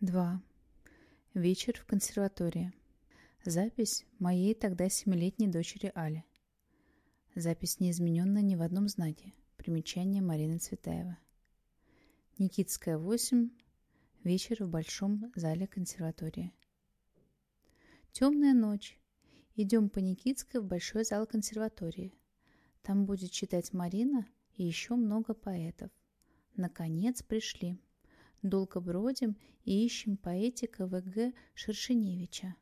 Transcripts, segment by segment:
2. Вечер в консерватории. Запись моей тогда семилетней дочери Али. Запись не изменена ни в одном знаке. Примечание Марины Цветаева. Никитская, 8. Вечер в большом зале консерватории. Темная ночь. Идем по Никитской в большой зал консерватории. Там будет читать Марина и еще много поэтов. Наконец пришли долго бродим и ищем поэтика В.Г. Шершеневича.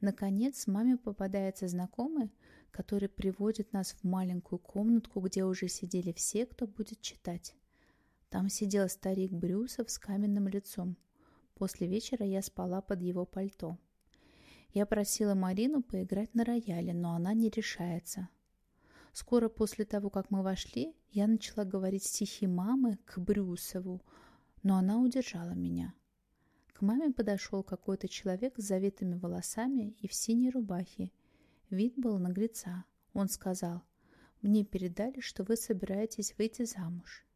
Наконец, маме попадается знакомый, который приводит нас в маленькую комнатку, где уже сидели все, кто будет читать. Там сидел старик Брюсов с каменным лицом. После вечера я спала под его пальто. Я просила Марину поиграть на рояле, но она не решается. Скоро после того, как мы вошли, я начала говорить стихи мамы к Брюсову, но она удержала меня. К маме подошел какой-то человек с завитыми волосами и в синей рубахе. Вид был наглеца. Он сказал, «Мне передали, что вы собираетесь выйти замуж.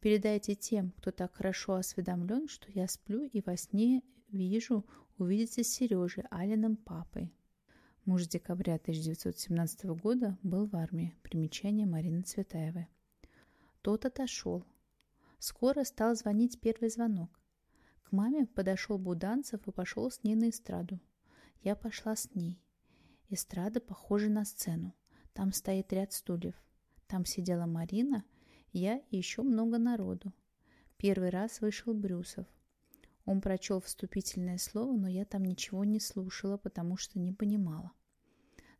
Передайте тем, кто так хорошо осведомлен, что я сплю и во сне вижу увидеться с Сережей, Алиным папой». Муж декабря 1917 года был в армии. Примечание Марины Цветаевой. Тот отошел, Скоро стал звонить первый звонок. К маме подошел Буданцев и пошел с ней на эстраду. Я пошла с ней. Эстрада похожа на сцену. Там стоит ряд стульев. Там сидела Марина, я и еще много народу. Первый раз вышел Брюсов. Он прочел вступительное слово, но я там ничего не слушала, потому что не понимала.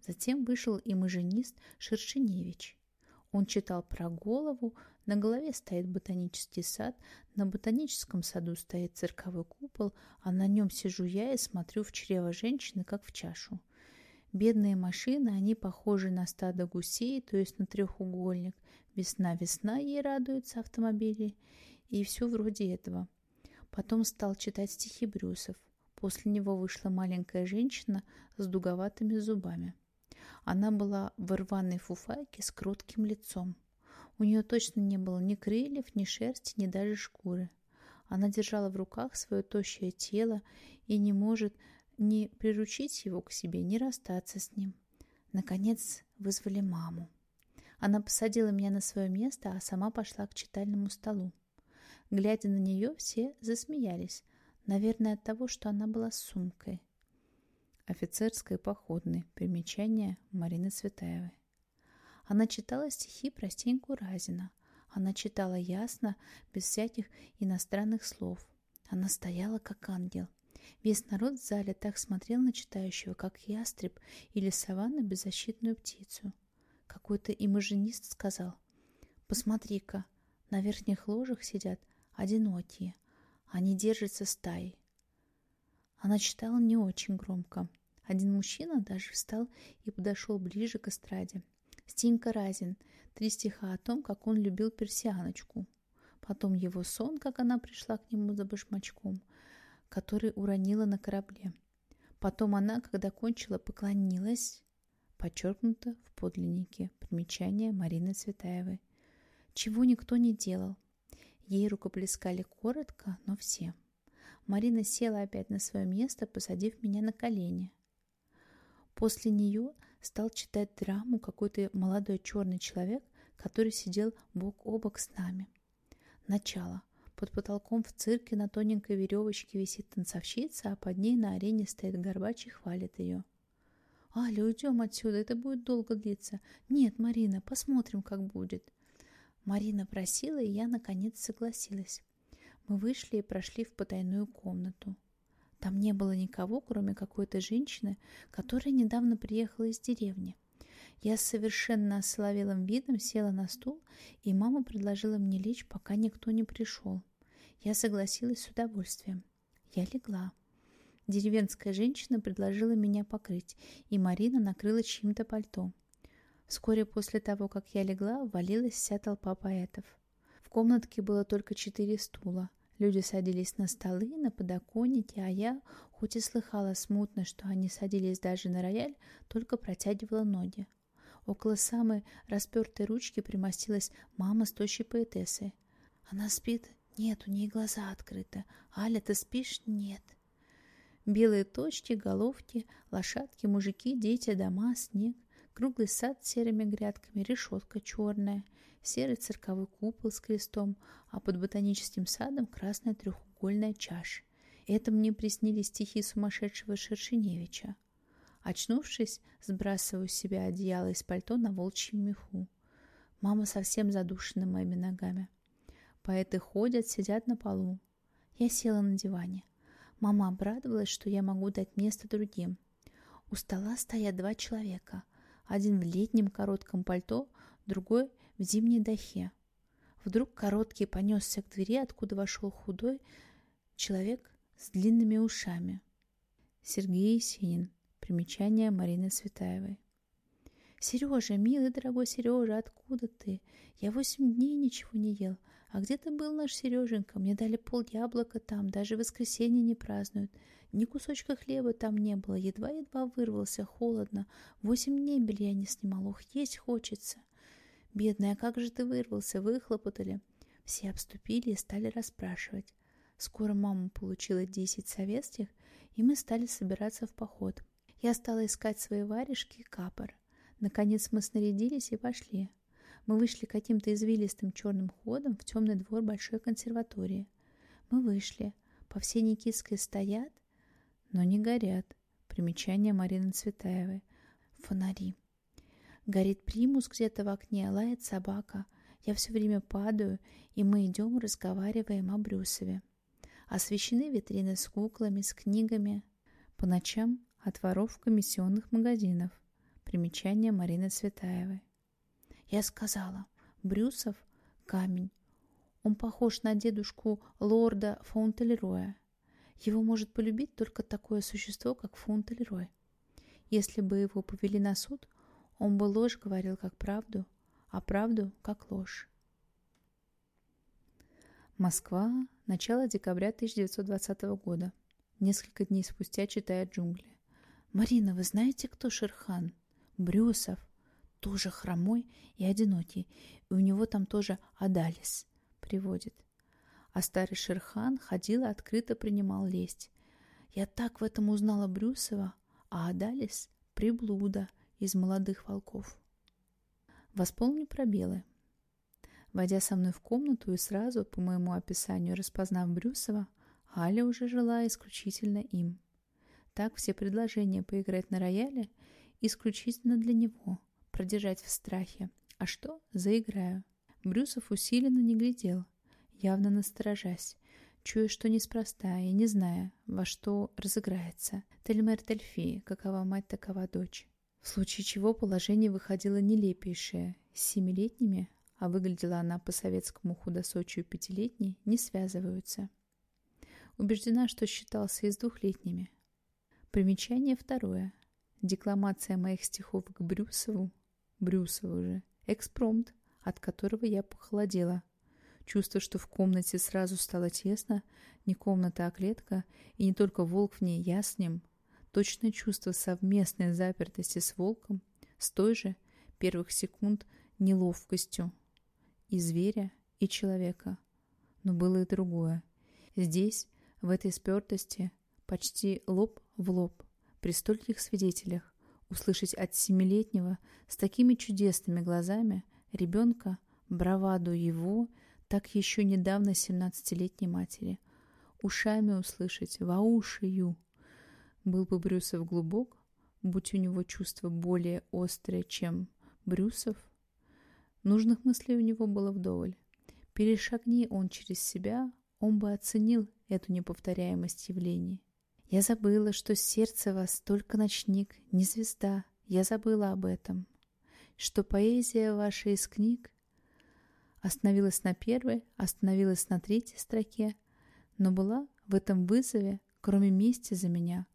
Затем вышел и маженист Шершеневич. Он читал про голову, на голове стоит ботанический сад, на ботаническом саду стоит цирковой купол, а на нем сижу я и смотрю в чрево женщины, как в чашу. Бедные машины, они похожи на стадо гусей, то есть на трехугольник. Весна-весна ей радуются автомобили. И все вроде этого. Потом стал читать стихи Брюсов. После него вышла маленькая женщина с дуговатыми зубами. Она была в рваной фуфайке с кротким лицом. У нее точно не было ни крыльев, ни шерсти, ни даже шкуры. Она держала в руках свое тощее тело и не может ни приручить его к себе, ни расстаться с ним. Наконец вызвали маму. Она посадила меня на свое место, а сама пошла к читальному столу. Глядя на нее, все засмеялись. Наверное, от того, что она была с сумкой. Офицерской походной. Примечание Марины Цветаевой. Она читала стихи про Стеньку Разина. Она читала ясно, без всяких иностранных слов. Она стояла, как ангел. Весь народ в зале так смотрел на читающего, как ястреб или сова на беззащитную птицу. Какой-то имажинист сказал, «Посмотри-ка, на верхних ложах сидят одинокие. Они держатся стаей». Она читала не очень громко. Один мужчина даже встал и подошел ближе к эстраде. Стенька Разин. Три стиха о том, как он любил персианочку. Потом его сон, как она пришла к нему за башмачком, который уронила на корабле. Потом она, когда кончила, поклонилась, подчеркнуто в подлиннике, примечание Марины Цветаевой. Чего никто не делал. Ей рукоплескали коротко, но все. Марина села опять на свое место, посадив меня на колени. После нее стал читать драму какой-то молодой черный человек, который сидел бок о бок с нами. Начало. Под потолком в цирке на тоненькой веревочке висит танцовщица, а под ней на арене стоит горбач и хвалит ее. «Аля, уйдем отсюда, это будет долго длиться». «Нет, Марина, посмотрим, как будет». Марина просила, и я, наконец, согласилась. Мы вышли и прошли в потайную комнату. Там не было никого, кроме какой-то женщины, которая недавно приехала из деревни. Я с совершенно ословелым видом села на стул, и мама предложила мне лечь, пока никто не пришел. Я согласилась с удовольствием. Я легла. Деревенская женщина предложила меня покрыть, и Марина накрыла чьим-то пальто. Вскоре после того, как я легла, ввалилась вся толпа поэтов. В комнатке было только четыре стула. Люди садились на столы, на подоконники, а я, хоть и слыхала смутно, что они садились даже на рояль, только протягивала ноги. Около самой распертой ручки примостилась мама с тощей поэтессой. «Она спит, Нет, у ней глаза открыты. Аля, ты спишь? Нет. Белые точки, головки, лошадки, мужики, дети, дома, снег, круглый сад с серыми грядками, решетка черная, серый цирковой купол с крестом, а под ботаническим садом красная трехугольная чаша. Это мне приснились стихи сумасшедшего Шершеневича. Очнувшись, сбрасываю с себя одеяло из пальто на волчьем меху. Мама совсем задушена моими ногами. Поэты ходят, сидят на полу. Я села на диване. Мама обрадовалась, что я могу дать место другим. У стола стоят два человека. Один в летнем коротком пальто, другой в зимней дахе. Вдруг короткий понесся к двери, откуда вошел худой человек с длинными ушами. Сергей Есенин. Примечание Марины Светаевой. «Сережа, милый дорогой Сережа, откуда ты? Я восемь дней ничего не ел. А где ты был, наш Сереженька? Мне дали пол яблока там, даже воскресенье не празднуют. Ни кусочка хлеба там не было, едва-едва вырвался, холодно. Восемь дней белья не снимал, ух, есть хочется. Бедная, как же ты вырвался, выхлопотали?» Все обступили и стали расспрашивать. Скоро мама получила десять советских, и мы стали собираться в поход. Я стала искать свои варежки и капор. Наконец мы снарядились и пошли. Мы вышли каким-то извилистым черным ходом в темный двор большой консерватории. Мы вышли. По всей Никитской стоят, но не горят. Примечание Марины Цветаевой. Фонари. Горит примус где-то в окне, лает собака. Я все время падаю, и мы идем, разговариваем о Брюсове. Освещены витрины с куклами, с книгами. По ночам от воров комиссионных магазинов. Примечание Марины Цветаевой. Я сказала, Брюсов – камень. Он похож на дедушку лорда Фаунтелероя. Его может полюбить только такое существо, как Фаунтелерой. Если бы его повели на суд, он бы ложь говорил как правду, а правду как ложь. Москва, начало декабря 1920 года. Несколько дней спустя читает джунгли. «Марина, вы знаете, кто Шерхан?» «Брюсов тоже хромой и одинокий, и у него там тоже Адалис приводит. А старый Шерхан ходил и открыто принимал лесть. Я так в этом узнала Брюсова, а Адалис — приблуда из молодых волков. Восполню пробелы. Войдя со мной в комнату и сразу, по моему описанию, распознав Брюсова, Аля уже жила исключительно им. Так все предложения поиграть на рояле исключительно для него, продержать в страхе. А что? Заиграю. Брюсов усиленно не глядел, явно насторожась, чуя, что неспроста и не зная, во что разыграется. Тельмер Тельфи, какова мать, такова дочь. В случае чего положение выходило нелепейшее. С семилетними, а выглядела она по советскому худосочию пятилетней, не связываются. Убеждена, что считался и с двухлетними. Примечание второе. Декламация моих стихов к Брюсову Брюсова же. Экспромт, от которого я похолодела. Чувство, что в комнате сразу стало тесно, не комната, а клетка, и не только волк в ней, я с ним. Точное чувство совместной запертости с волком, с той же первых секунд неловкостью и зверя, и человека. Но было и другое. Здесь, в этой спертости, почти лоб в лоб, при стольких свидетелях, услышать от семилетнего с такими чудесными глазами ребенка браваду его, так еще недавно семнадцатилетней матери. Ушами услышать, воушию. Был бы Брюсов глубок, будь у него чувство более острое, чем Брюсов. Нужных мыслей у него было вдоволь. Перешагни он через себя, он бы оценил эту неповторяемость явлений. Я забыла, что сердце вас только ночник, не звезда. Я забыла об этом. Что поэзия ваша из книг остановилась на первой, остановилась на третьей строке, но была в этом вызове, кроме мести за меня,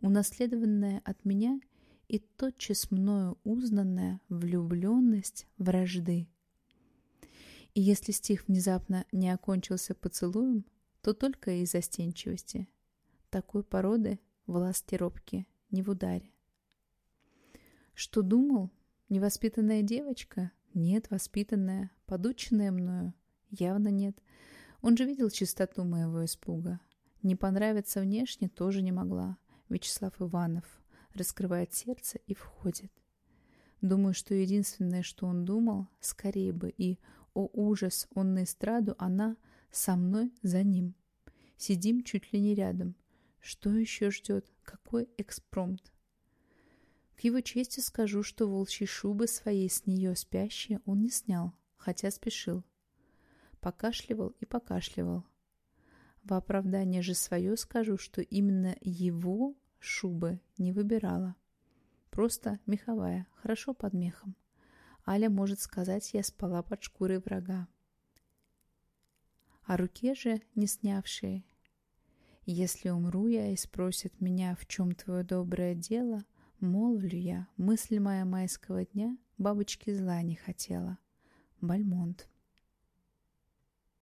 унаследованная от меня и тотчас мною узнанная влюбленность вражды. И если стих внезапно не окончился поцелуем, то только из застенчивости – такой породы власти робки, не в ударе. Что думал? Невоспитанная девочка? Нет, воспитанная, подученная мною? Явно нет. Он же видел чистоту моего испуга. Не понравиться внешне тоже не могла. Вячеслав Иванов раскрывает сердце и входит. Думаю, что единственное, что он думал, скорее бы и, о ужас, он на эстраду, она со мной за ним. Сидим чуть ли не рядом. Что еще ждет? Какой экспромт? К его чести скажу, что волчьи шубы своей с нее спящие он не снял, хотя спешил. Покашливал и покашливал. В оправдание же свое скажу, что именно его шубы не выбирала. Просто меховая, хорошо под мехом. Аля может сказать, я спала под шкурой врага. А руке же не снявшие. Если умру я и спросят меня, в чем твое доброе дело, молвлю я, мысль моя майского дня бабочки зла не хотела. Бальмонт.